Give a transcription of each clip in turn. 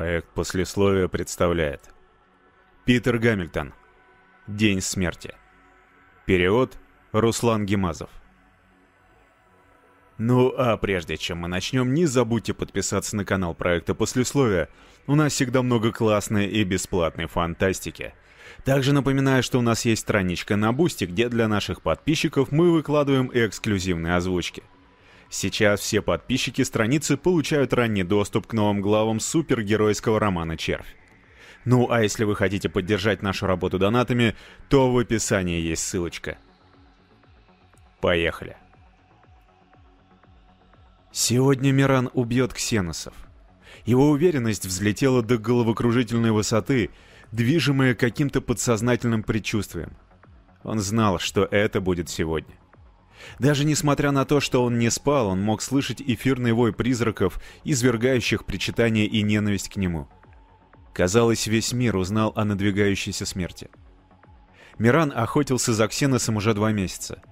Проект послесловия представляет Питер Гамильтон День смерти Перевод Руслан Гемазов Ну а прежде чем мы начнем, не забудьте подписаться на канал проекта Послесловия. У нас всегда много классной и бесплатной фантастики. Также напоминаю, что у нас есть страничка на Бусти, где для наших подписчиков мы выкладываем эксклюзивные озвучки. Сейчас все подписчики страницы получают ранний доступ к новым главам супергеройского романа «Червь». Ну а если вы хотите поддержать нашу работу донатами, то в описании есть ссылочка. Поехали. Сегодня Миран убьет ксеносов. Его уверенность взлетела до головокружительной высоты, движимая каким-то подсознательным предчувствием. Он знал, что это будет сегодня. Даже несмотря на то, что он не спал, он мог слышать эфирный вой призраков, извергающих причитание и ненависть к нему. Казалось, весь мир узнал о надвигающейся смерти. Миран охотился за Ксеносом уже два месяца.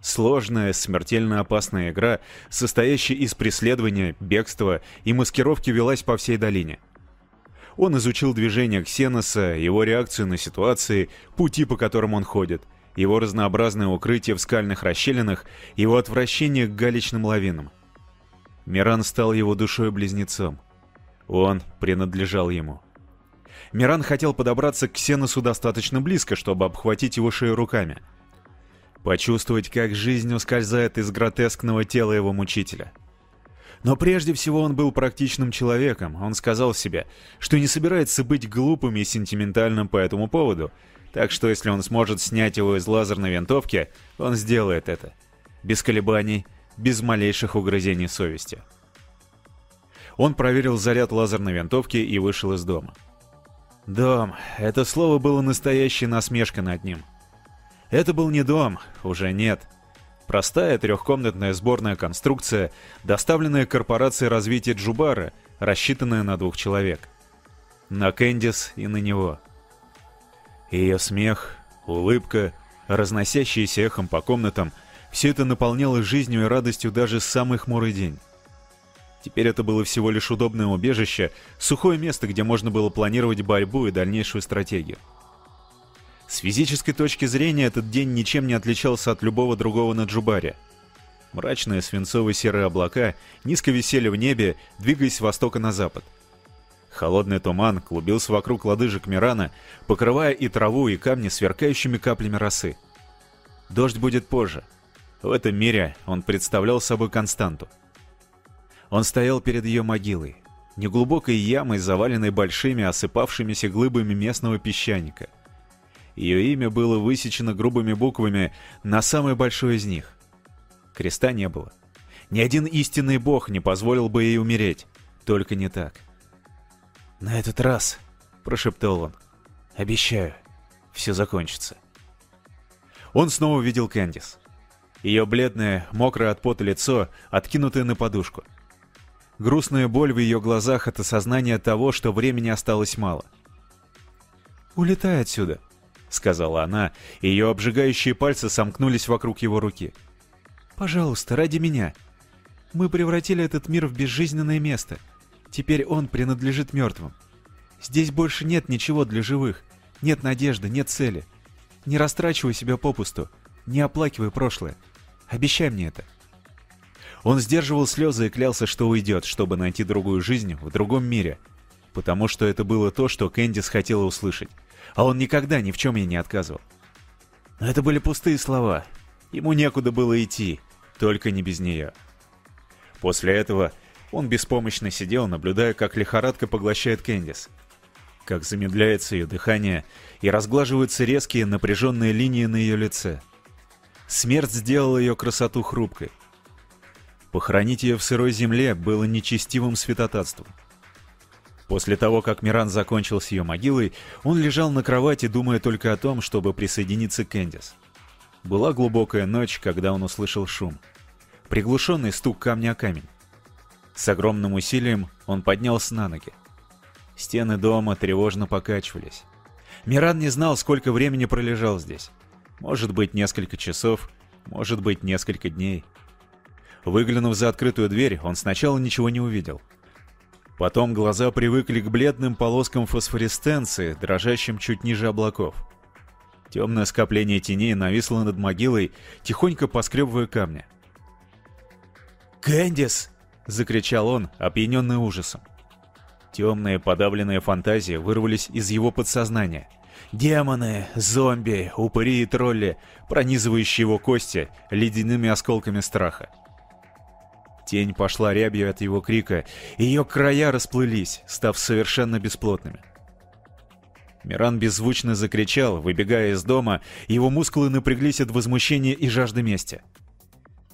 Сложная, смертельно опасная игра, состоящая из преследования, бегства и маскировки велась по всей долине. Он изучил движение Ксеноса, его реакцию на ситуации, пути, по которым он ходит, его разнообразное укрытие в скальных расщелинах, его отвращение к галечным лавинам. Миран стал его душой-близнецом. Он принадлежал ему. Миран хотел подобраться к Ксеносу достаточно близко, чтобы обхватить его шею руками. Почувствовать, как жизнь ускользает из гротескного тела его мучителя. Но прежде всего он был практичным человеком. Он сказал себе, что не собирается быть глупым и сентиментальным по этому поводу — так что если он сможет снять его из лазерной винтовки, он сделает это. Без колебаний, без малейших угрызений совести. Он проверил заряд лазерной винтовки и вышел из дома. Дом. Это слово было настоящей насмешкой над ним. Это был не дом, уже нет. Простая трехкомнатная сборная конструкция, доставленная корпорацией развития Джубара, рассчитанная на двух человек. На Кэндис и на него. Ее смех, улыбка, разносящиеся эхом по комнатам, все это наполняло жизнью и радостью даже самый хмурый день. Теперь это было всего лишь удобное убежище, сухое место, где можно было планировать борьбу и дальнейшую стратегию. С физической точки зрения этот день ничем не отличался от любого другого на Джубаре. Мрачные свинцово-серые облака низко висели в небе, двигаясь с востока на запад. Холодный туман клубился вокруг лодыжек Мирана, покрывая и траву, и камни сверкающими каплями росы. Дождь будет позже. В этом мире он представлял собой константу. Он стоял перед ее могилой, неглубокой ямой, заваленной большими осыпавшимися глыбами местного песчаника. Ее имя было высечено грубыми буквами на самой большой из них. Креста не было. Ни один истинный бог не позволил бы ей умереть, только не так. — «На этот раз», — прошептал он, — «обещаю, все закончится». Он снова видел Кэндис. Ее бледное, мокрое от пота лицо, откинутое на подушку. Грустная боль в ее глазах — от осознания того, что времени осталось мало. «Улетай отсюда», — сказала она, и ее обжигающие пальцы сомкнулись вокруг его руки. «Пожалуйста, ради меня. Мы превратили этот мир в безжизненное место. Теперь он принадлежит мертвым. Здесь больше нет ничего для живых. Нет надежды, нет цели. Не растрачивай себя попусту. Не оплакивай прошлое. Обещай мне это. Он сдерживал слезы и клялся, что уйдет, чтобы найти другую жизнь в другом мире. Потому что это было то, что Кэндис хотела услышать. А он никогда ни в чем ей не отказывал. Но это были пустые слова. Ему некуда было идти, только не без нее. После этого он беспомощно сидел, наблюдая, как лихорадка поглощает Кэндис. Как замедляется ее дыхание и разглаживаются резкие напряженные линии на ее лице. Смерть сделала ее красоту хрупкой. Похоронить ее в сырой земле было нечестивым святотатством. После того, как Миран закончил с ее могилой, он лежал на кровати, думая только о том, чтобы присоединиться к Кэндис. Была глубокая ночь, когда он услышал шум. Приглушенный стук камня о камень. С огромным усилием он поднялся на ноги. Стены дома тревожно покачивались. Миран не знал, сколько времени пролежал здесь. Может быть, несколько часов, может быть, несколько дней. Выглянув за открытую дверь, он сначала ничего не увидел. Потом глаза привыкли к бледным полоскам фосфоресценции, дрожащим чуть ниже облаков. Темное скопление теней нависло над могилой, тихонько поскребывая камни. «Кэндис!» — закричал он, опьяненный ужасом. Темные подавленные фантазии вырвались из его подсознания. Демоны, зомби, упыри и тролли, пронизывающие его кости ледяными осколками страха. Тень пошла рябью от его крика, и ее края расплылись, став совершенно бесплотными. Миран беззвучно закричал, выбегая из дома, его мускулы напряглись от возмущения и жажды мести.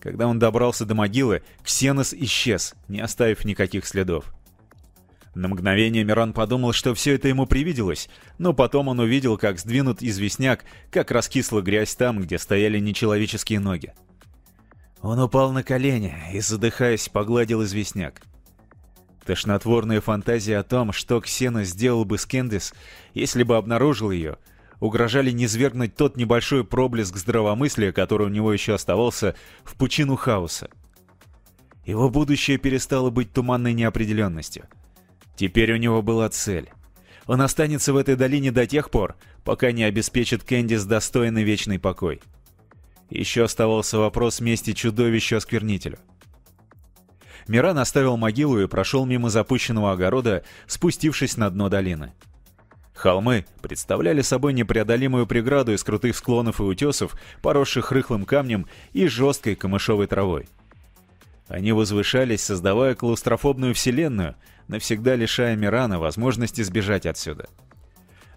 Когда он добрался до могилы, Ксенос исчез, не оставив никаких следов. На мгновение Миран подумал, что все это ему привиделось, но потом он увидел, как сдвинут известняк, как раскисла грязь там, где стояли нечеловеческие ноги. Он упал на колени и, задыхаясь, погладил известняк. Тошнотворные фантазии о том, что Ксена сделал бы с Кендис, если бы обнаружил ее, угрожали низвергнуть тот небольшой проблеск здравомыслия, который у него еще оставался, в пучину хаоса. Его будущее перестало быть туманной неопределенностью. Теперь у него была цель. Он останется в этой долине до тех пор, пока не обеспечит Кендис достойный вечный покой. Еще оставался вопрос мести чудовищу-осквернителю. Миран оставил могилу и прошел мимо запущенного огорода, спустившись на дно долины. Холмы представляли собой непреодолимую преграду из крутых склонов и утесов, поросших рыхлым камнем и жесткой камышовой травой. Они возвышались, создавая клаустрофобную вселенную, навсегда лишая Мирана возможности сбежать отсюда.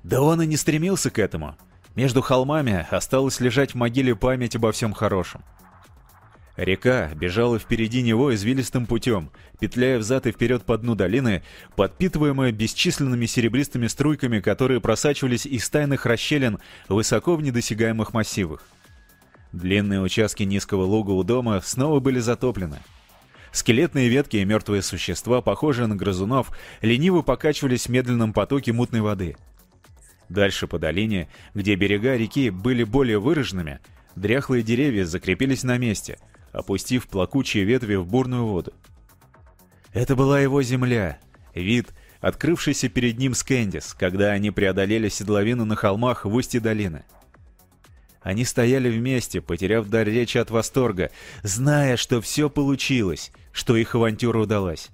Да он и не стремился к этому. Между холмами осталось лежать в могиле память обо всем хорошем. Река бежала впереди него извилистым путем, петляя взад и вперед по дну долины, подпитываемая бесчисленными серебристыми струйками, которые просачивались из тайных расщелин высоко в недосягаемых массивах. Длинные участки низкого луга у дома снова были затоплены. Скелетные ветки и мертвые существа, похожие на грызунов, лениво покачивались в медленном потоке мутной воды. Дальше по долине, где берега реки были более выраженными, дряхлые деревья закрепились на месте — опустив плакучие ветви в бурную воду. Это была его земля, вид, открывшийся перед ним с Кэндис, когда они преодолели седловину на холмах в устье долины. Они стояли вместе, потеряв дар речи от восторга, зная, что все получилось, что их авантюра удалась.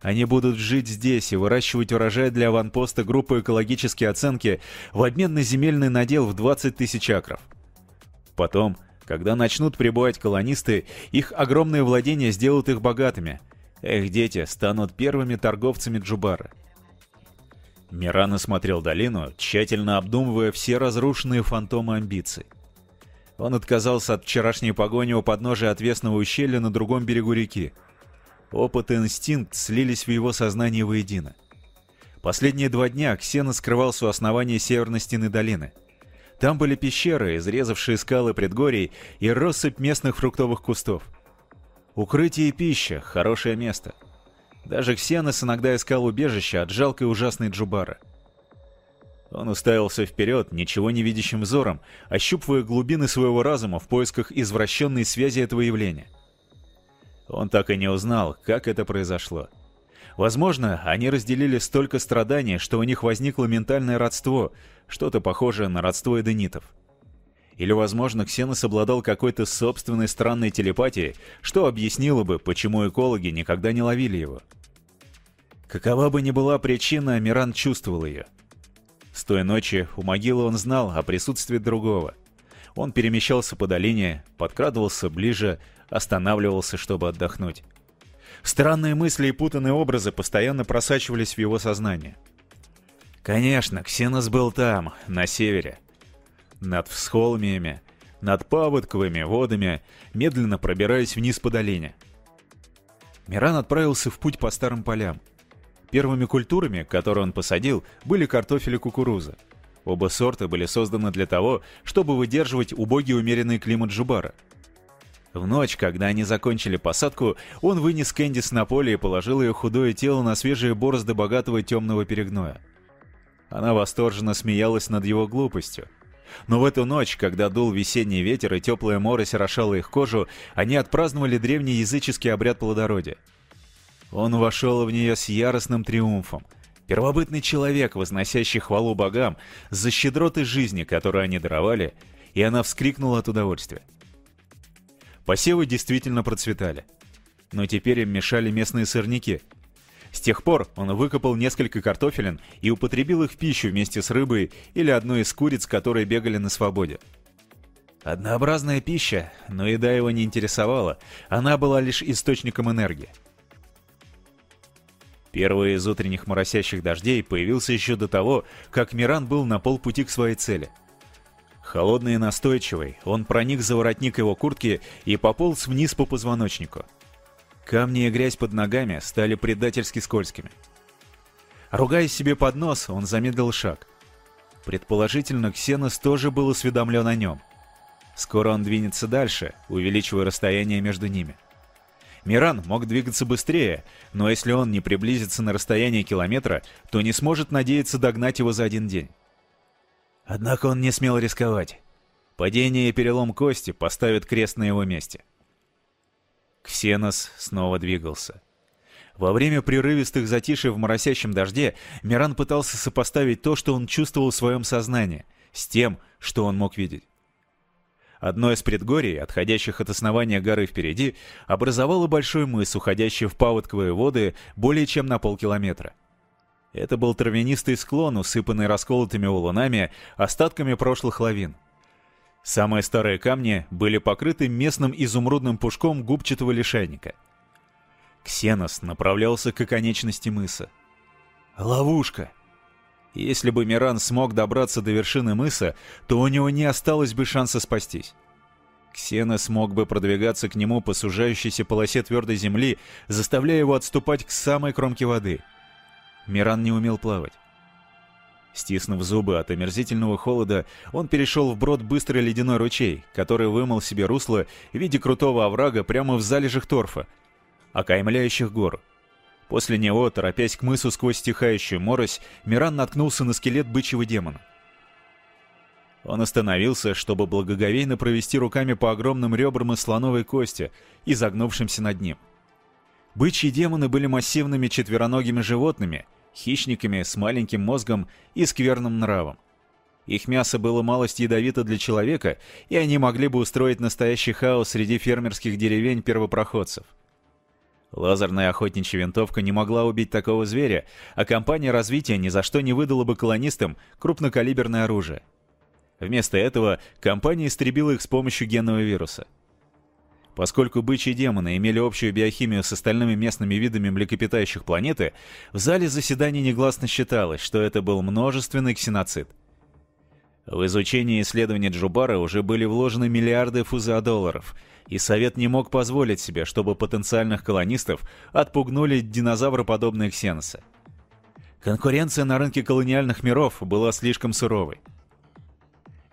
Они будут жить здесь и выращивать урожай для аванпоста группы экологические оценки в обмен на земельный надел в 20 тысяч акров. Потом когда начнут прибывать колонисты, их огромные владения сделают их богатыми. Их дети станут первыми торговцами Джубара. Миран осмотрел долину, тщательно обдумывая все разрушенные фантомы амбиций. Он отказался от вчерашней погони у подножия отвесного ущелья на другом берегу реки. Опыт и инстинкт слились в его сознании воедино. Последние два дня Ксена скрывался у основания северной стены долины — там были пещеры, изрезавшие скалы предгорий и россыпь местных фруктовых кустов. Укрытие и пища — хорошее место. Даже Ксенос иногда искал убежище от жалкой ужасной Джубара. Он уставился вперед, ничего не видящим взором, ощупывая глубины своего разума в поисках извращенной связи этого явления. Он так и не узнал, как это произошло. Возможно, они разделили столько страданий, что у них возникло ментальное родство, что-то похожее на родство эденитов. Или, возможно, Ксенос обладал какой-то собственной странной телепатией, что объяснило бы, почему экологи никогда не ловили его. Какова бы ни была причина, Миран чувствовал ее. С той ночи у могилы он знал о присутствии другого. Он перемещался по долине, подкрадывался ближе, останавливался, чтобы отдохнуть. Странные мысли и путанные образы постоянно просачивались в его сознание. Конечно, Ксенос был там, на севере. Над всхолмиями, над паводковыми водами, медленно пробираясь вниз по долине. Миран отправился в путь по старым полям. Первыми культурами, которые он посадил, были картофель и кукуруза. Оба сорта были созданы для того, чтобы выдерживать убогий умеренный климат Джубара – в ночь, когда они закончили посадку, он вынес Кэндис на поле и положил ее худое тело на свежие борозды богатого темного перегноя. Она восторженно смеялась над его глупостью. Но в эту ночь, когда дул весенний ветер и теплая морось орошала их кожу, они отпраздновали древний языческий обряд плодородия. Он вошел в нее с яростным триумфом. Первобытный человек, возносящий хвалу богам за щедроты жизни, которую они даровали, и она вскрикнула от удовольствия. Посевы действительно процветали. Но теперь им мешали местные сорняки. С тех пор он выкопал несколько картофелин и употребил их в пищу вместе с рыбой или одной из куриц, которые бегали на свободе. Однообразная пища, но еда его не интересовала, она была лишь источником энергии. Первый из утренних моросящих дождей появился еще до того, как Миран был на полпути к своей цели. Холодный и настойчивый, он проник за воротник его куртки и пополз вниз по позвоночнику. Камни и грязь под ногами стали предательски скользкими. Ругаясь себе под нос, он замедлил шаг. Предположительно, Ксенос тоже был осведомлен о нем. Скоро он двинется дальше, увеличивая расстояние между ними. Миран мог двигаться быстрее, но если он не приблизится на расстояние километра, то не сможет надеяться догнать его за один день. Однако он не смел рисковать. Падение и перелом кости поставят крест на его месте. Ксенос снова двигался. Во время прерывистых затишей в моросящем дожде Миран пытался сопоставить то, что он чувствовал в своем сознании, с тем, что он мог видеть. Одно из предгорий, отходящих от основания горы впереди, образовало большой мыс, уходящий в паводковые воды более чем на полкилометра. Это был травянистый склон, усыпанный расколотыми валунами, остатками прошлых лавин. Самые старые камни были покрыты местным изумрудным пушком губчатого лишайника. Ксенос направлялся к оконечности мыса. Ловушка! Если бы Миран смог добраться до вершины мыса, то у него не осталось бы шанса спастись. Ксена смог бы продвигаться к нему по сужающейся полосе твердой земли, заставляя его отступать к самой кромке воды. Миран не умел плавать. Стиснув зубы от омерзительного холода, он перешел вброд быстрый ледяной ручей, который вымыл себе русло в виде крутого оврага прямо в залежах торфа, окаймляющих гору. После него, торопясь к мысу сквозь стихающую морось, Миран наткнулся на скелет бычьего демона. Он остановился, чтобы благоговейно провести руками по огромным ребрам из слоновой кости, изогнувшимся над ним. Бычьи демоны были массивными четвероногими животными, хищниками с маленьким мозгом и скверным нравом. Их мясо было малость ядовито для человека, и они могли бы устроить настоящий хаос среди фермерских деревень первопроходцев. Лазерная охотничья винтовка не могла убить такого зверя, а компания развития ни за что не выдала бы колонистам крупнокалиберное оружие. Вместо этого компания истребила их с помощью генного вируса. Поскольку бычьи демоны имели общую биохимию с остальными местными видами млекопитающих планеты, в зале заседаний негласно считалось, что это был множественный ксеноцид. В изучение исследований Джубара уже были вложены миллиарды фузеодолларов — и Совет не мог позволить себе, чтобы потенциальных колонистов отпугнули динозавроподобные ксеносы. Конкуренция на рынке колониальных миров была слишком суровой.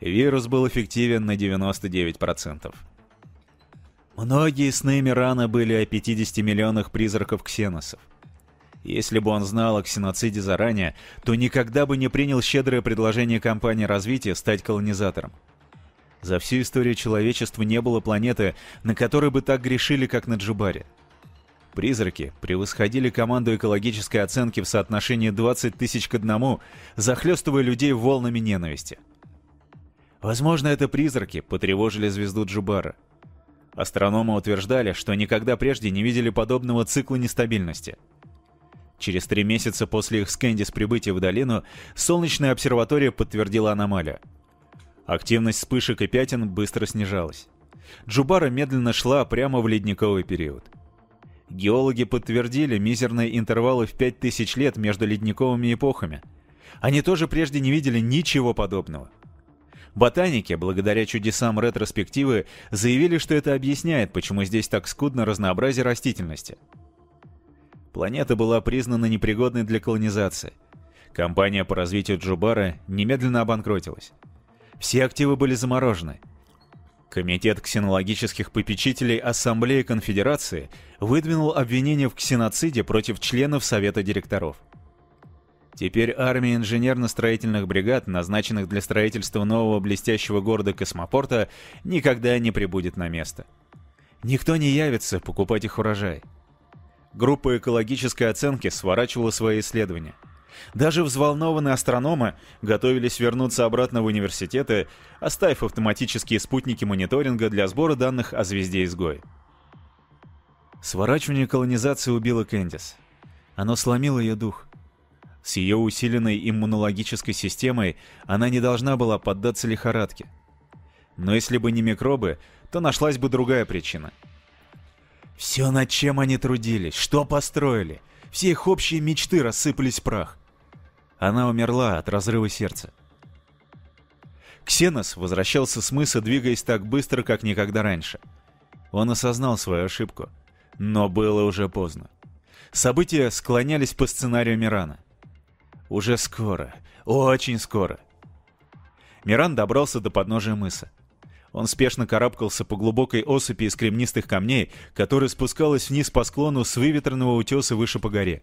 Вирус был эффективен на 99%. Многие сны Мирана были о 50 миллионах призраков ксеносов. Если бы он знал о ксеноциде заранее, то никогда бы не принял щедрое предложение компании развития стать колонизатором. За всю историю человечества не было планеты, на которой бы так грешили, как на Джубаре. Призраки превосходили команду экологической оценки в соотношении 20 тысяч к одному, захлестывая людей волнами ненависти. Возможно, это призраки потревожили звезду Джубара. Астрономы утверждали, что никогда прежде не видели подобного цикла нестабильности. Через три месяца после их скэнди с прибытия в долину, солнечная обсерватория подтвердила аномалию. Активность вспышек и пятен быстро снижалась. Джубара медленно шла прямо в ледниковый период. Геологи подтвердили мизерные интервалы в 5000 лет между ледниковыми эпохами. Они тоже прежде не видели ничего подобного. Ботаники, благодаря чудесам ретроспективы, заявили, что это объясняет, почему здесь так скудно разнообразие растительности. Планета была признана непригодной для колонизации. Компания по развитию Джубара немедленно обанкротилась. Все активы были заморожены. Комитет ксенологических попечителей Ассамблеи Конфедерации выдвинул обвинение в ксеноциде против членов Совета директоров. Теперь армия инженерно-строительных бригад, назначенных для строительства нового блестящего города-космопорта, никогда не прибудет на место. Никто не явится покупать их урожай. Группа экологической оценки сворачивала свои исследования. Даже взволнованные астрономы готовились вернуться обратно в университеты, оставив автоматические спутники мониторинга для сбора данных о звезде-изгой. Сворачивание колонизации убило Кэндис. Оно сломило ее дух. С ее усиленной иммунологической системой она не должна была поддаться лихорадке. Но если бы не микробы, то нашлась бы другая причина. Все, над чем они трудились, что построили, все их общие мечты рассыпались в прах. Она умерла от разрыва сердца. Ксенос возвращался с мыса, двигаясь так быстро, как никогда раньше. Он осознал свою ошибку. Но было уже поздно. События склонялись по сценарию Мирана. Уже скоро, очень скоро. Миран добрался до подножия мыса. Он спешно карабкался по глубокой осыпи из кремнистых камней, которая спускалась вниз по склону с выветренного утеса выше по горе.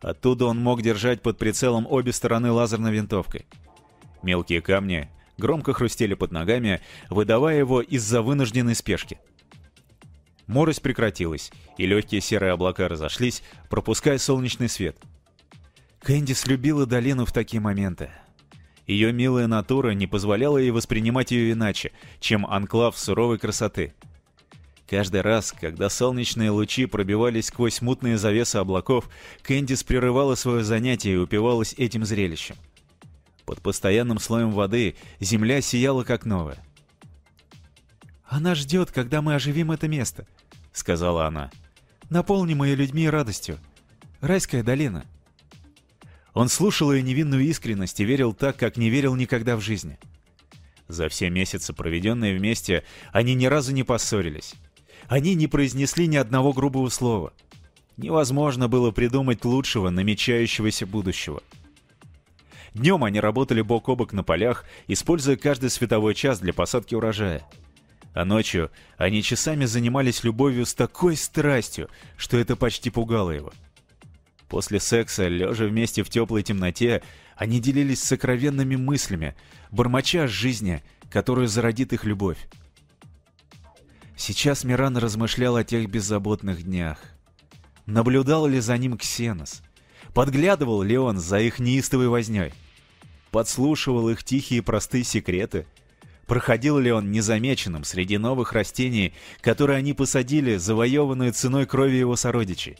Оттуда он мог держать под прицелом обе стороны лазерной винтовкой. Мелкие камни громко хрустели под ногами, выдавая его из-за вынужденной спешки. Морось прекратилась, и легкие серые облака разошлись, пропуская солнечный свет. Кэндис любила долину в такие моменты. Ее милая натура не позволяла ей воспринимать ее иначе, чем анклав суровой красоты — Каждый раз, когда солнечные лучи пробивались сквозь мутные завесы облаков, Кэндис прерывала свое занятие и упивалась этим зрелищем. Под постоянным слоем воды земля сияла как новая. «Она ждет, когда мы оживим это место», — сказала она. «Наполним ее людьми и радостью. Райская долина». Он слушал ее невинную искренность и верил так, как не верил никогда в жизни. За все месяцы, проведенные вместе, они ни разу не поссорились. Они не произнесли ни одного грубого слова. Невозможно было придумать лучшего, намечающегося будущего. Днем они работали бок о бок на полях, используя каждый световой час для посадки урожая. А ночью они часами занимались любовью с такой страстью, что это почти пугало его. После секса, лежа вместе в теплой темноте, они делились сокровенными мыслями, бормоча о жизни, которую зародит их любовь. Сейчас Миран размышлял о тех беззаботных днях. Наблюдал ли за ним Ксенос? Подглядывал ли он за их неистовой вознёй? Подслушивал их тихие простые секреты? Проходил ли он незамеченным среди новых растений, которые они посадили, завоеванную ценой крови его сородичей?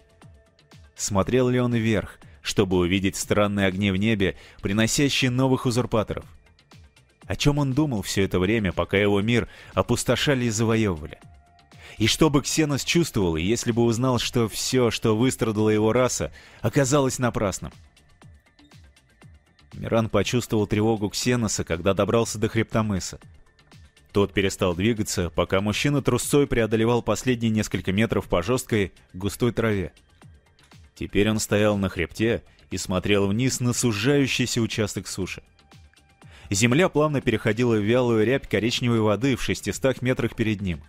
Смотрел ли он вверх, чтобы увидеть странные огни в небе, приносящие новых узурпаторов? О чем он думал все это время, пока его мир опустошали и завоевывали? И что бы Ксенос чувствовал, если бы узнал, что все, что выстрадала его раса, оказалось напрасным? Миран почувствовал тревогу Ксеноса, когда добрался до хребта мыса. Тот перестал двигаться, пока мужчина трусцой преодолевал последние несколько метров по жесткой, густой траве. Теперь он стоял на хребте и смотрел вниз на сужающийся участок суши. Земля плавно переходила в вялую рябь коричневой воды в 600 метрах перед ним.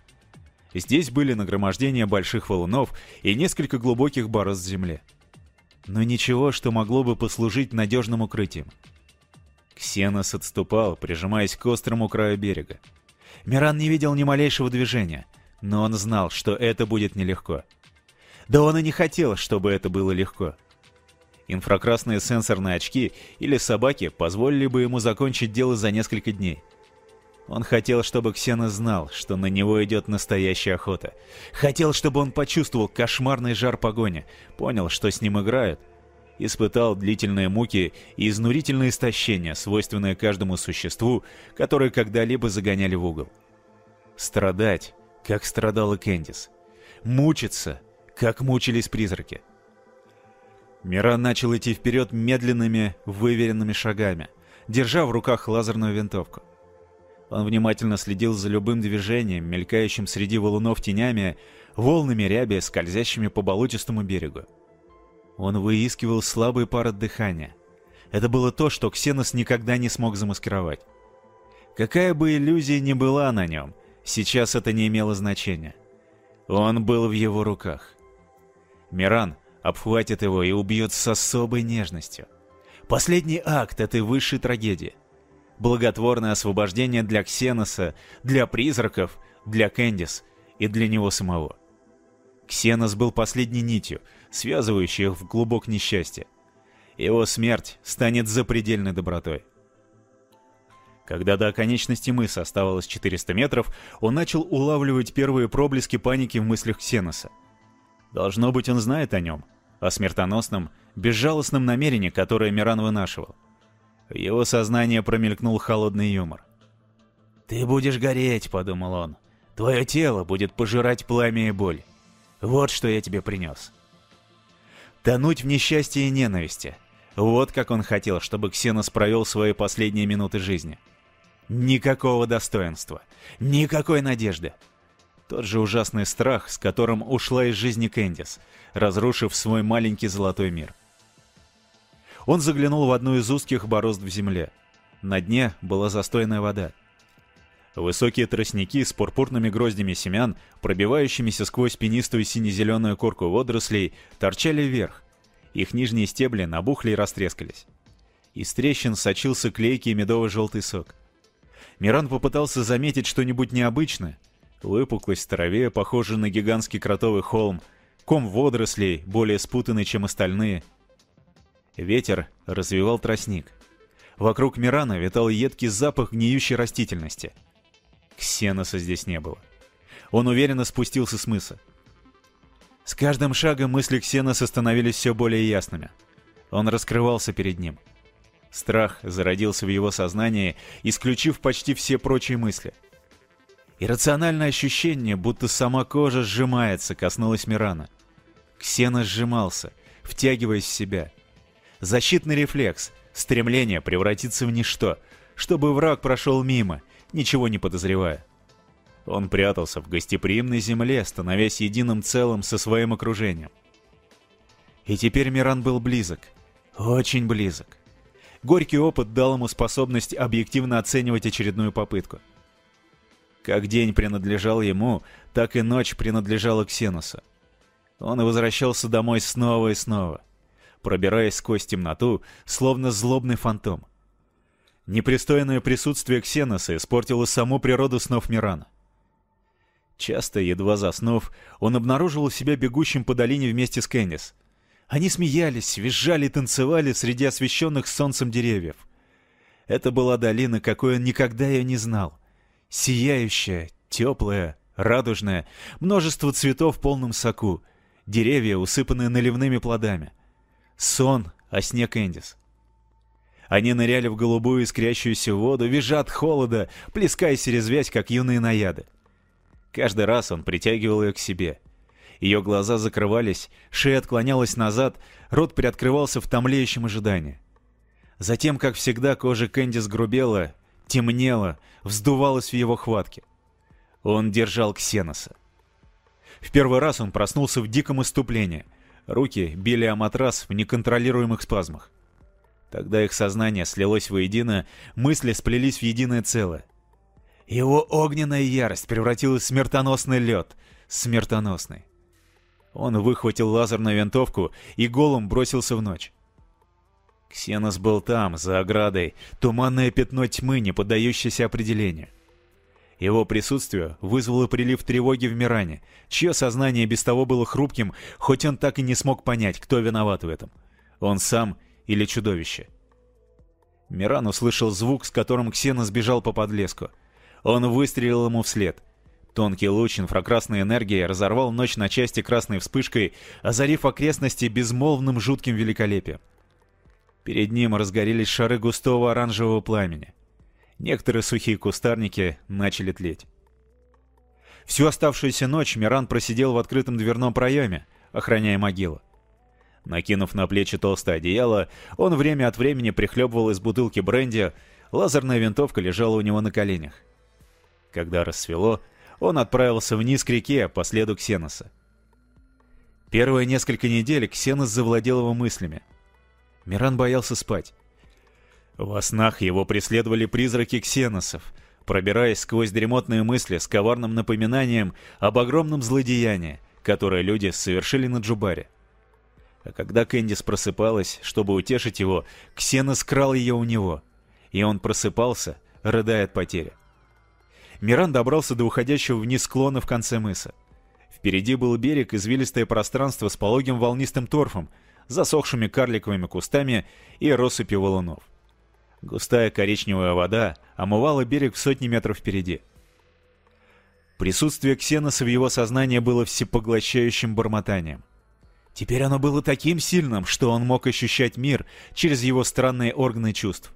Здесь были нагромождения больших валунов и несколько глубоких борозд земли. Но ничего, что могло бы послужить надежным укрытием. Ксенос отступал, прижимаясь к острому краю берега. Миран не видел ни малейшего движения, но он знал, что это будет нелегко. Да он и не хотел, чтобы это было легко. Инфракрасные сенсорные очки или собаки позволили бы ему закончить дело за несколько дней. Он хотел, чтобы Ксена знал, что на него идет настоящая охота. Хотел, чтобы он почувствовал кошмарный жар погони, понял, что с ним играют, испытал длительные муки и изнурительное истощение, свойственное каждому существу, которое когда-либо загоняли в угол. Страдать, как страдал и Кэндис. Мучиться, как мучились призраки. Миран начал идти вперед медленными, выверенными шагами, держа в руках лазерную винтовку. Он внимательно следил за любым движением, мелькающим среди валунов тенями, волнами ряби, скользящими по болотистому берегу. Он выискивал слабый пар от дыхания. Это было то, что Ксенос никогда не смог замаскировать. Какая бы иллюзия ни была на нем, сейчас это не имело значения. Он был в его руках. Миран — обхватит его и убьет с особой нежностью. Последний акт этой высшей трагедии. Благотворное освобождение для Ксеноса, для призраков, для Кэндис и для него самого. Ксенос был последней нитью, связывающей их в глубок несчастье. Его смерть станет запредельной добротой. Когда до оконечности мыса оставалось 400 метров, он начал улавливать первые проблески паники в мыслях Ксеноса. Должно быть, он знает о нем, о смертоносном, безжалостном намерении, которое Миран вынашивал. В его сознание промелькнул холодный юмор. «Ты будешь гореть», — подумал он. «Твое тело будет пожирать пламя и боль. Вот что я тебе принес». Тонуть в несчастье и ненависти. Вот как он хотел, чтобы Ксенос провел свои последние минуты жизни. Никакого достоинства, никакой надежды. Тот же ужасный страх, с которым ушла из жизни Кэндис, разрушив свой маленький золотой мир. Он заглянул в одну из узких борозд в земле. На дне была застойная вода. Высокие тростники с пурпурными гроздями семян, пробивающимися сквозь пенистую сине-зеленую корку водорослей, торчали вверх. Их нижние стебли набухли и растрескались. Из трещин сочился клейкий медово-желтый сок. Миран попытался заметить что-нибудь необычное. Выпуклость траве, похожая на гигантский кротовый холм, ком водорослей, более спутанный, чем остальные. Ветер развивал тростник. Вокруг Мирана витал едкий запах гниющей растительности. Ксеноса здесь не было. Он уверенно спустился с мыса. С каждым шагом мысли Ксеноса становились все более ясными. Он раскрывался перед ним — Страх зародился в его сознании, исключив почти все прочие мысли. Иррациональное ощущение, будто сама кожа сжимается, коснулось Мирана. Ксена сжимался, втягиваясь в себя. Защитный рефлекс, стремление превратиться в ничто, чтобы враг прошел мимо, ничего не подозревая. Он прятался в гостеприимной земле, становясь единым целым со своим окружением. И теперь Миран был близок, очень близок. Горький опыт дал ему способность объективно оценивать очередную попытку. Как день принадлежал ему, так и ночь принадлежала Ксенусу. Он возвращался домой снова и снова, пробираясь сквозь темноту, словно злобный фантом. Непристойное присутствие Ксеноса испортило саму природу снов Мирана. Часто, едва заснув, он обнаруживал себя бегущим по долине вместе с Кэндис — они смеялись, визжали и танцевали среди освещенных солнцем деревьев. Это была долина, какой он никогда ее не знал. Сияющая, теплая, радужная, множество цветов в полном соку, деревья, усыпанные наливными плодами. Сон о сне Кэндис. Они ныряли в голубую искрящуюся воду, визжат холода, плескаясь и резвясь, как юные наяды. Каждый раз он притягивал ее к себе — ее глаза закрывались, шея отклонялась назад, рот приоткрывался в томлеющем ожидании. Затем, как всегда, кожа Кэнди сгрубела, темнела, вздувалась в его хватке. Он держал Ксеноса. В первый раз он проснулся в диком иступлении. Руки били о матрас в неконтролируемых спазмах. Тогда их сознание слилось воедино, мысли сплелись в единое целое. Его огненная ярость превратилась в смертоносный лед. Смертоносный. Он выхватил лазерную винтовку и голым бросился в ночь. Ксенос был там, за оградой, туманное пятно тьмы, не поддающееся определению. Его присутствие вызвало прилив тревоги в Миране, чье сознание без того было хрупким, хоть он так и не смог понять, кто виноват в этом. Он сам или чудовище. Миран услышал звук, с которым Ксенос бежал по подлеску. Он выстрелил ему вслед. Тонкий луч инфракрасной энергии разорвал ночь на части красной вспышкой, озарив окрестности безмолвным жутким великолепием. Перед ним разгорелись шары густого оранжевого пламени. Некоторые сухие кустарники начали тлеть. Всю оставшуюся ночь Миран просидел в открытом дверном проеме, охраняя могилу. Накинув на плечи толстое одеяло, он время от времени прихлебывал из бутылки бренди, лазерная винтовка лежала у него на коленях. Когда рассвело, он отправился вниз к реке по следу Ксеноса. Первые несколько недель Ксенос завладел его мыслями. Миран боялся спать. Во снах его преследовали призраки ксеносов, пробираясь сквозь дремотные мысли с коварным напоминанием об огромном злодеянии, которое люди совершили на Джубаре. А когда Кэндис просыпалась, чтобы утешить его, Ксенос крал ее у него, и он просыпался, рыдая от потери. Миран добрался до уходящего вниз склона в конце мыса. Впереди был берег, извилистое пространство с пологим волнистым торфом, засохшими карликовыми кустами и россыпью валунов. Густая коричневая вода омывала берег в сотни метров впереди. Присутствие Ксеноса в его сознании было всепоглощающим бормотанием. Теперь оно было таким сильным, что он мог ощущать мир через его странные органы чувств.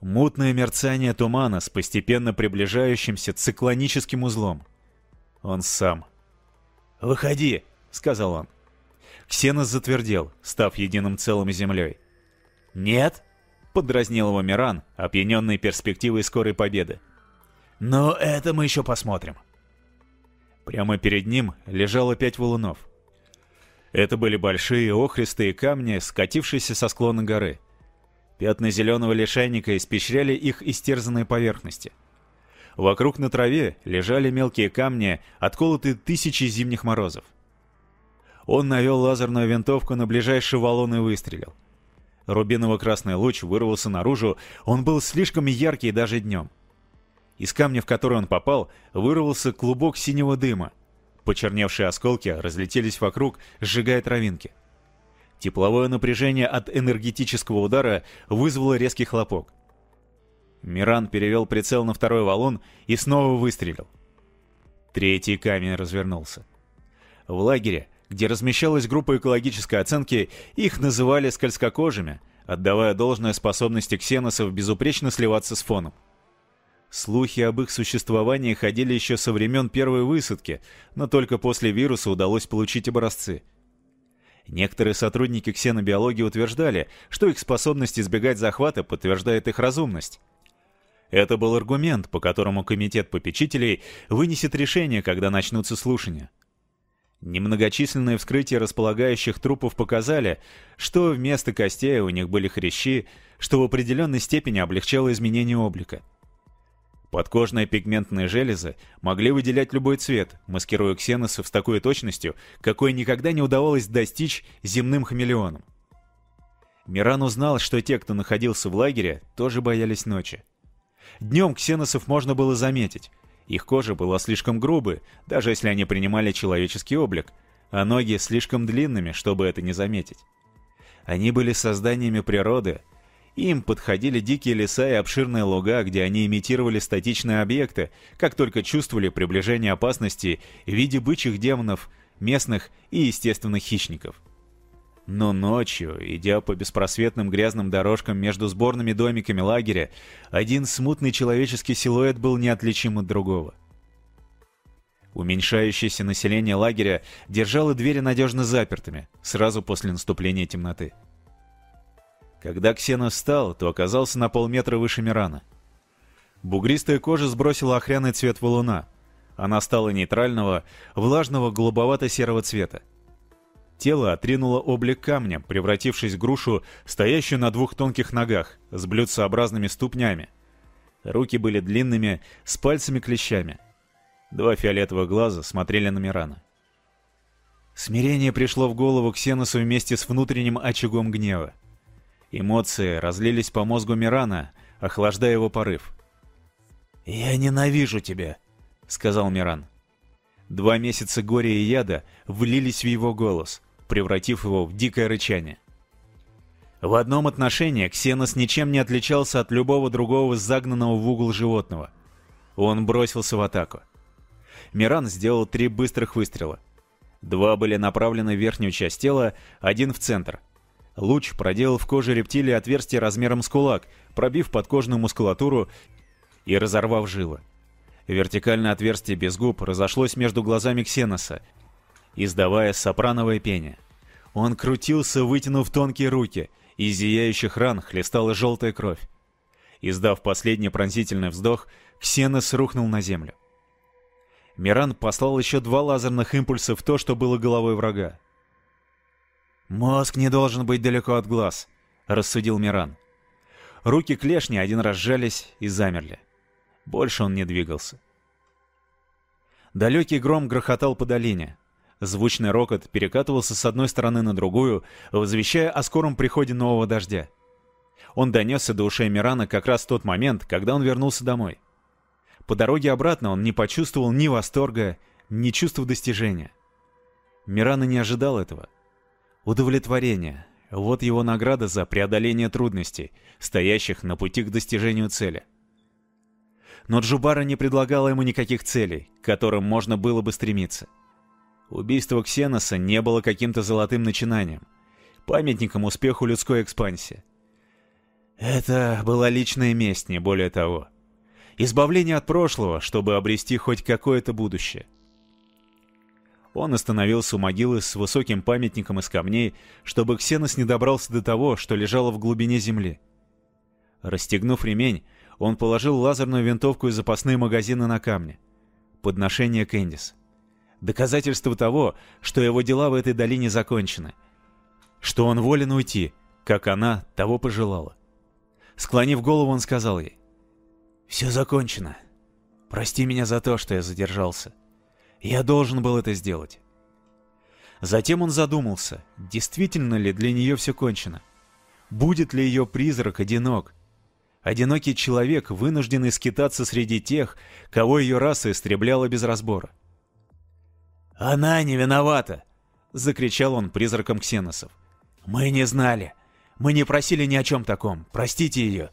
Мутное мерцание тумана с постепенно приближающимся циклоническим узлом. Он сам. «Выходи!» — сказал он. Ксенос затвердел, став единым целым землей. «Нет?» — подразнил его Миран, опьяненный перспективой скорой победы. «Но это мы еще посмотрим». Прямо перед ним лежало пять валунов. Это были большие охристые камни, скатившиеся со склона горы. Пятна зеленого лишайника испещряли их истерзанные поверхности. Вокруг на траве лежали мелкие камни, отколотые тысячи зимних морозов. Он навел лазерную винтовку на ближайший валун и выстрелил. Рубиново-красный луч вырвался наружу, он был слишком яркий даже днем. Из камня, в который он попал, вырвался клубок синего дыма. Почерневшие осколки разлетелись вокруг, сжигая травинки. Тепловое напряжение от энергетического удара вызвало резкий хлопок. Миран перевел прицел на второй валун и снова выстрелил. Третий камень развернулся. В лагере где размещалась группа экологической оценки, их называли скользкокожими, отдавая должное способности ксеносов безупречно сливаться с фоном. Слухи об их существовании ходили еще со времен первой высадки, но только после вируса удалось получить образцы. Некоторые сотрудники ксенобиологии утверждали, что их способность избегать захвата подтверждает их разумность. Это был аргумент, по которому комитет попечителей вынесет решение, когда начнутся слушания. Немногочисленные вскрытия располагающих трупов показали, что вместо костей у них были хрящи, что в определенной степени облегчало изменение облика. Подкожные пигментные железы могли выделять любой цвет, маскируя ксеносов с такой точностью, какой никогда не удавалось достичь земным хамелеонам. Миран узнал, что те, кто находился в лагере, тоже боялись ночи. Днем ксеносов можно было заметить, их кожа была слишком грубой, даже если они принимали человеческий облик, а ноги слишком длинными, чтобы это не заметить. Они были созданиями природы. Им подходили дикие леса и обширные луга, где они имитировали статичные объекты, как только чувствовали приближение опасности в виде бычьих демонов, местных и естественных хищников. Но ночью, идя по беспросветным грязным дорожкам между сборными домиками лагеря, один смутный человеческий силуэт был неотличим от другого. Уменьшающееся население лагеря держало двери надежно запертыми, сразу после наступления темноты. Когда Ксена встал, то оказался на полметра выше Мирана. Бугристая кожа сбросила охряный цвет валуна. Она стала нейтрального, влажного голубовато-серого цвета. Тело отринуло облик камня, превратившись в грушу, стоящую на двух тонких ногах, с блюдцеобразными ступнями. Руки были длинными, с пальцами-клещами. Два фиолетовых глаза смотрели на Мирана. Смирение пришло в голову Ксеносу вместе с внутренним очагом гнева. Эмоции разлились по мозгу Мирана, охлаждая его порыв. «Я ненавижу тебя», — сказал Миран. Два месяца горя и яда влились в его голос — превратив его в дикое рычание. В одном отношении Ксенос ничем не отличался от любого другого загнанного в угол животного. Он бросился в атаку. Миран сделал три быстрых выстрела. Два были направлены в верхнюю часть тела, один в центр. Луч проделал в коже рептилии отверстие размером с кулак, пробив подкожную мускулатуру и разорвав жилы. Вертикальное отверстие без губ разошлось между глазами Ксеноса, издавая сопрановое пение. Он крутился, вытянув тонкие руки, из зияющих ран хлестала желтая кровь. Издав последний пронзительный вздох, Ксенос рухнул на землю. Миран послал еще два лазерных импульса в то, что было головой врага. «Мозг не должен быть далеко от глаз», — рассудил Миран. Руки клешни один раз сжались и замерли. Больше он не двигался. Далекий гром грохотал по долине. Звучный рокот перекатывался с одной стороны на другую, возвещая о скором приходе нового дождя. Он донесся до ушей Мирана как раз в тот момент, когда он вернулся домой. По дороге обратно он не почувствовал ни восторга, ни чувства достижения. Мирана не ожидал этого. Удовлетворение — вот его награда за преодоление трудностей, стоящих на пути к достижению цели. Но Джубара не предлагала ему никаких целей, к которым можно было бы стремиться. Убийство Ксеноса не было каким-то золотым начинанием, памятником успеху людской экспансии. Это была личная месть, не более того. Избавление от прошлого, чтобы обрести хоть какое-то будущее. Он остановился у могилы с высоким памятником из камней, чтобы Ксенос не добрался до того, что лежало в глубине земли. Расстегнув ремень, он положил лазерную винтовку и запасные магазины на камне. Подношение Кэндис. Доказательство того, что его дела в этой долине закончены. Что он волен уйти, как она того пожелала. Склонив голову, он сказал ей. «Все закончено. Прости меня за то, что я задержался. Я должен был это сделать». Затем он задумался, действительно ли для нее все кончено. Будет ли ее призрак одинок, Одинокий человек, вынужденный скитаться среди тех, кого ее раса истребляла без разбора. «Она не виновата!» — закричал он призраком ксеносов. «Мы не знали. Мы не просили ни о чем таком. Простите ее!»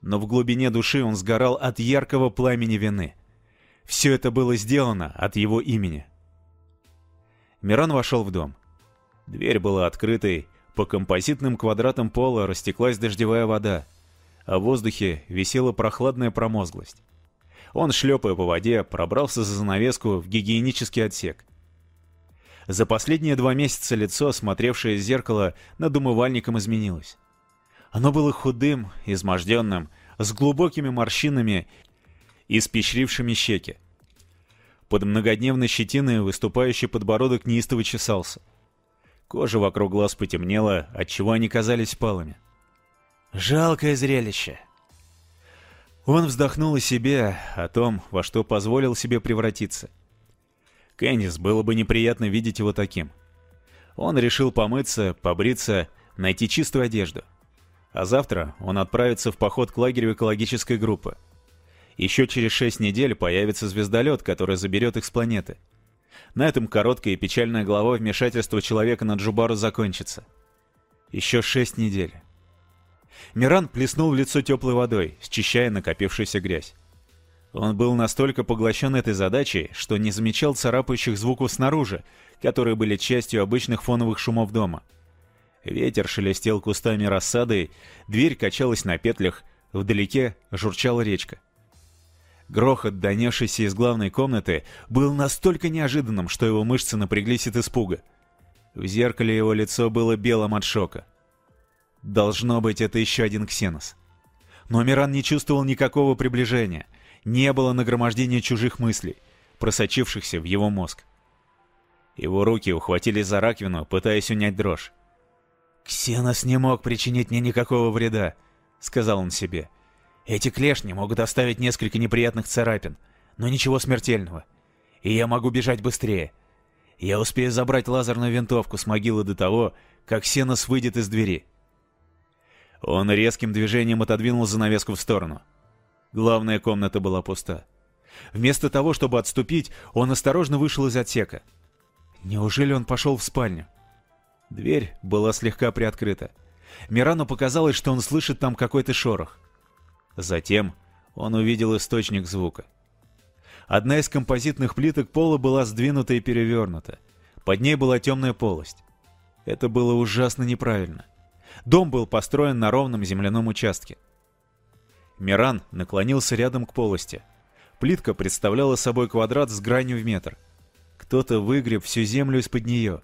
Но в глубине души он сгорал от яркого пламени вины. Все это было сделано от его имени. Миран вошел в дом. Дверь была открытой, по композитным квадратам пола растеклась дождевая вода — а в воздухе висела прохладная промозглость. Он, шлепая по воде, пробрался за занавеску в гигиенический отсек. За последние два месяца лицо, смотревшее в зеркало, над умывальником изменилось. Оно было худым, изможденным, с глубокими морщинами и спещрившими щеки. Под многодневной щетиной выступающий подбородок неистово чесался. Кожа вокруг глаз потемнела, отчего они казались палыми. Жалкое зрелище. Он вздохнул о себе, о том, во что позволил себе превратиться. Кэндис было бы неприятно видеть его таким. Он решил помыться, побриться, найти чистую одежду. А завтра он отправится в поход к лагерю экологической группы. Еще через шесть недель появится звездолет, который заберет их с планеты. На этом короткая и печальная глава вмешательства человека на Джубару закончится. Еще шесть недель. Миран плеснул в лицо теплой водой, счищая накопившуюся грязь. Он был настолько поглощен этой задачей, что не замечал царапающих звуков снаружи, которые были частью обычных фоновых шумов дома. Ветер шелестел кустами рассадой, дверь качалась на петлях, вдалеке журчала речка. Грохот, донесшийся из главной комнаты, был настолько неожиданным, что его мышцы напряглись от испуга. В зеркале его лицо было белым от шока. Должно быть, это еще один ксенос. Но Миран не чувствовал никакого приближения. Не было нагромождения чужих мыслей, просочившихся в его мозг. Его руки ухватились за раковину, пытаясь унять дрожь. «Ксенос не мог причинить мне никакого вреда», — сказал он себе. «Эти клешни могут оставить несколько неприятных царапин, но ничего смертельного. И я могу бежать быстрее. Я успею забрать лазерную винтовку с могилы до того, как Ксенос выйдет из двери». Он резким движением отодвинул занавеску в сторону. Главная комната была пуста. Вместо того, чтобы отступить, он осторожно вышел из отсека. Неужели он пошел в спальню? Дверь была слегка приоткрыта. Мирану показалось, что он слышит там какой-то шорох. Затем он увидел источник звука. Одна из композитных плиток пола была сдвинута и перевернута. Под ней была темная полость. Это было ужасно неправильно. Дом был построен на ровном земляном участке. Миран наклонился рядом к полости. Плитка представляла собой квадрат с гранью в метр. Кто-то выгреб всю землю из-под нее.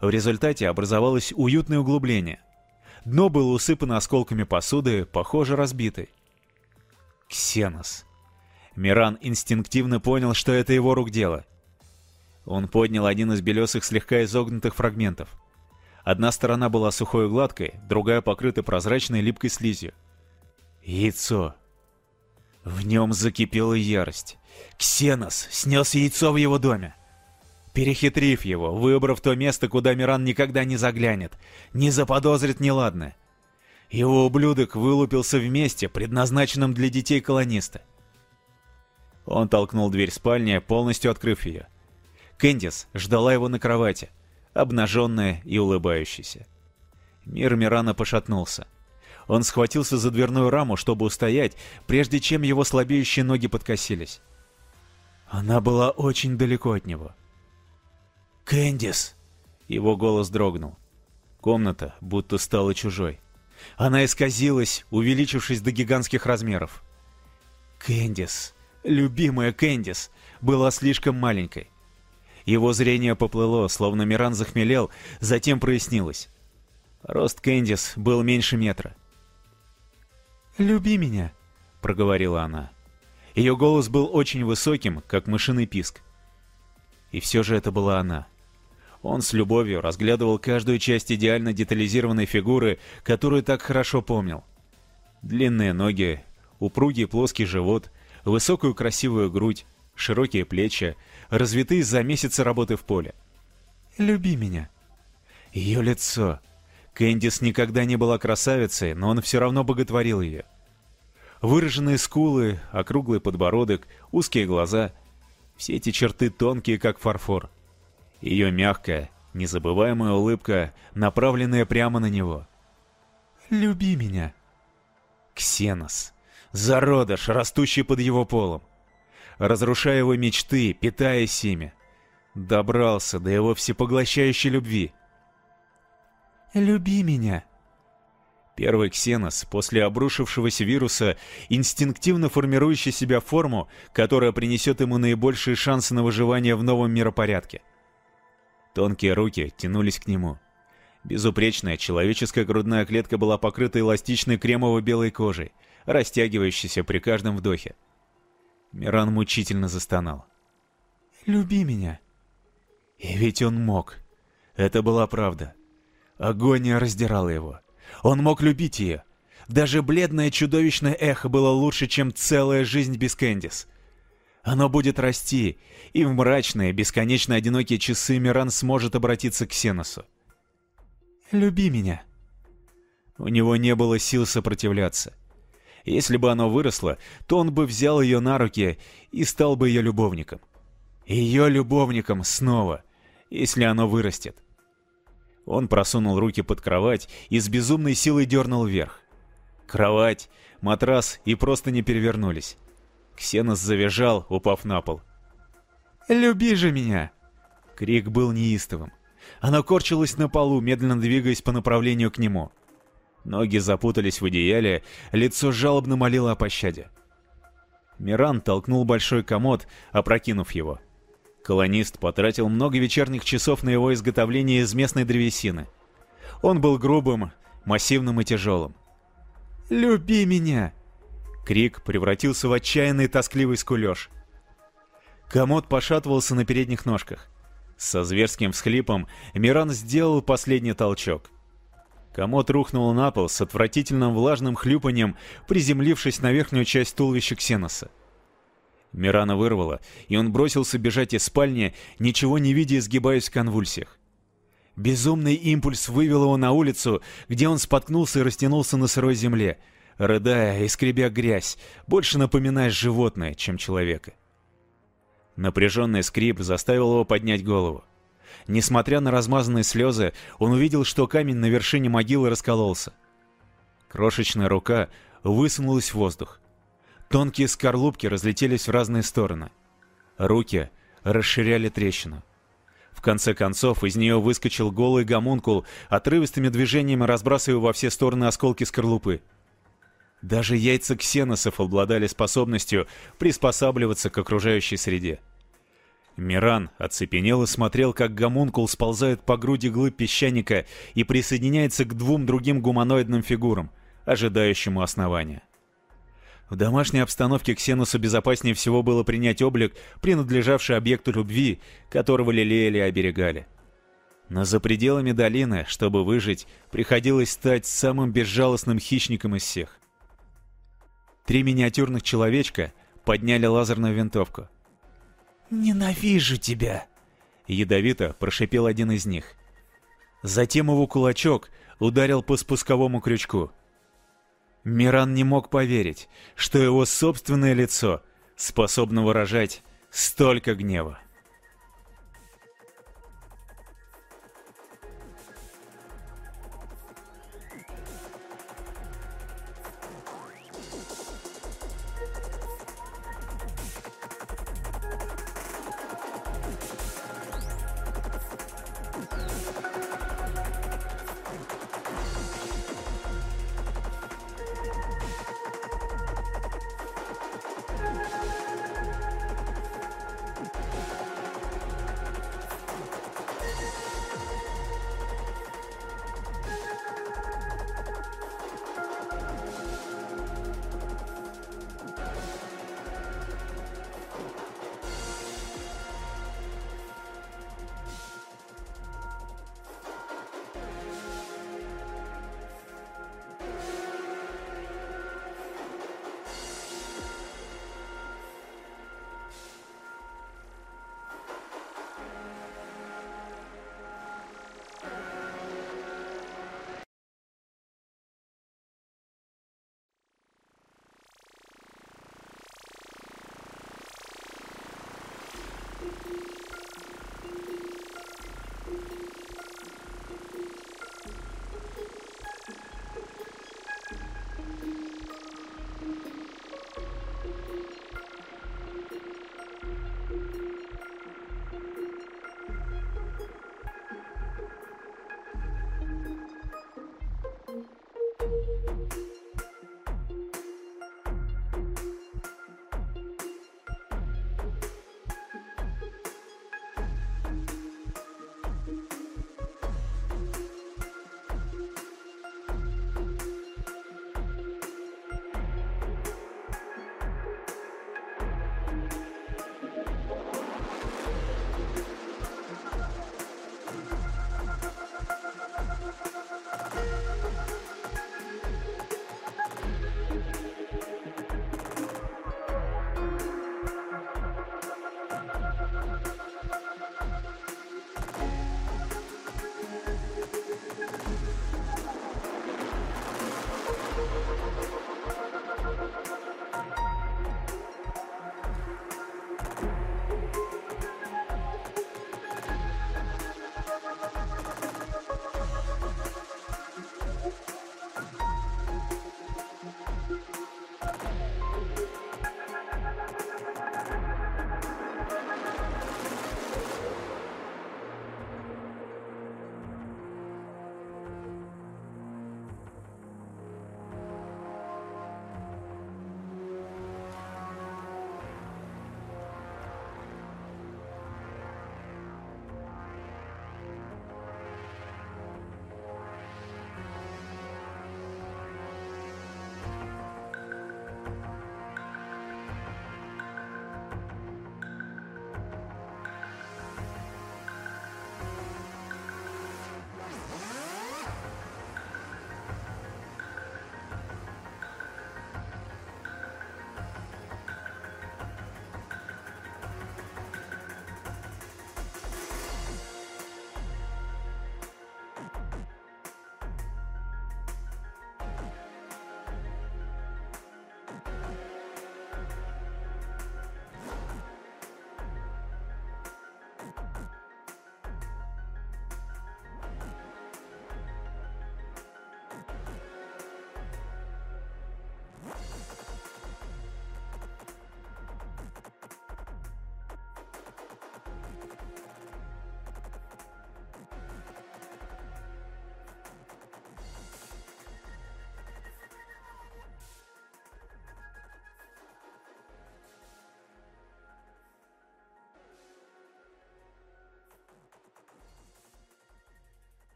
В результате образовалось уютное углубление. Дно было усыпано осколками посуды, похоже, разбитой. Ксенос. Миран инстинктивно понял, что это его рук дело. Он поднял один из белесых слегка изогнутых фрагментов. Одна сторона была сухой и гладкой, другая покрыта прозрачной липкой слизью. Яйцо. В нем закипела ярость. Ксенос снес яйцо в его доме. Перехитрив его, выбрав то место, куда Миран никогда не заглянет, не заподозрит неладное. Его ублюдок вылупился в месте, предназначенном для детей колониста. Он толкнул дверь спальни, полностью открыв ее. Кэндис ждала его на кровати, обнаженная и улыбающаяся. Мир Мирана пошатнулся. Он схватился за дверную раму, чтобы устоять, прежде чем его слабеющие ноги подкосились. Она была очень далеко от него. «Кэндис!» Его голос дрогнул. Комната будто стала чужой. Она исказилась, увеличившись до гигантских размеров. Кэндис, любимая Кэндис, была слишком маленькой. Его зрение поплыло, словно Миран захмелел, затем прояснилось. Рост Кэндис был меньше метра. «Люби меня», — проговорила она. Ее голос был очень высоким, как мышиный писк. И все же это была она. Он с любовью разглядывал каждую часть идеально детализированной фигуры, которую так хорошо помнил. Длинные ноги, упругий плоский живот, высокую красивую грудь, широкие плечи, развитые за месяцы работы в поле. «Люби меня». Ее лицо. Кэндис никогда не была красавицей, но он все равно боготворил ее. Выраженные скулы, округлый подбородок, узкие глаза. Все эти черты тонкие, как фарфор. Ее мягкая, незабываемая улыбка, направленная прямо на него. «Люби меня». Ксенос. Зародыш, растущий под его полом. Разрушая его мечты, питаясь ими. Добрался до его всепоглощающей любви. «Люби меня», Первый ксенос, после обрушившегося вируса, инстинктивно формирующий себя форму, которая принесет ему наибольшие шансы на выживание в новом миропорядке. Тонкие руки тянулись к нему. Безупречная человеческая грудная клетка была покрыта эластичной кремово-белой кожей, растягивающейся при каждом вдохе. Миран мучительно застонал. «Люби меня». И ведь он мог. Это была правда. Агония раздирала его. Он мог любить ее. Даже бледное чудовищное эхо было лучше, чем целая жизнь без Кэндис. Оно будет расти, и в мрачные, бесконечно одинокие часы Миран сможет обратиться к Сеносу. «Люби меня». У него не было сил сопротивляться. Если бы оно выросло, то он бы взял ее на руки и стал бы ее любовником. Ее любовником снова, если оно вырастет. Он просунул руки под кровать и с безумной силой дернул вверх. Кровать, матрас и просто не перевернулись. Ксенос завизжал, упав на пол. «Люби же меня!» Крик был неистовым. Она корчилась на полу, медленно двигаясь по направлению к нему. Ноги запутались в одеяле, лицо жалобно молило о пощаде. Миран толкнул большой комод, опрокинув его. Колонист потратил много вечерних часов на его изготовление из местной древесины. Он был грубым, массивным и тяжелым. «Люби меня!» Крик превратился в отчаянный тоскливый скулеж. Комод пошатывался на передних ножках. Со зверским всхлипом Миран сделал последний толчок. Комод рухнул на пол с отвратительным влажным хлюпанием, приземлившись на верхнюю часть туловища Ксеноса. Мирана вырвало, и он бросился бежать из спальни, ничего не видя, изгибаясь в конвульсиях. Безумный импульс вывел его на улицу, где он споткнулся и растянулся на сырой земле, рыдая и скребя грязь, больше напоминая животное, чем человека. Напряженный скрип заставил его поднять голову. Несмотря на размазанные слезы, он увидел, что камень на вершине могилы раскололся. Крошечная рука высунулась в воздух. Тонкие скорлупки разлетелись в разные стороны. Руки расширяли трещину. В конце концов, из нее выскочил голый гомункул, отрывистыми движениями разбрасывая во все стороны осколки скорлупы. Даже яйца ксеносов обладали способностью приспосабливаться к окружающей среде. Миран оцепенел и смотрел, как гомункул сползает по груди глыб песчаника и присоединяется к двум другим гуманоидным фигурам, ожидающему основания. В домашней обстановке Ксенусу безопаснее всего было принять облик, принадлежавший объекту любви, которого лелеяли и оберегали. Но за пределами долины, чтобы выжить, приходилось стать самым безжалостным хищником из всех. Три миниатюрных человечка подняли лазерную винтовку. «Ненавижу тебя!» Ядовито прошипел один из них. Затем его кулачок ударил по спусковому крючку. Миран не мог поверить, что его собственное лицо способного рожать столько гнева.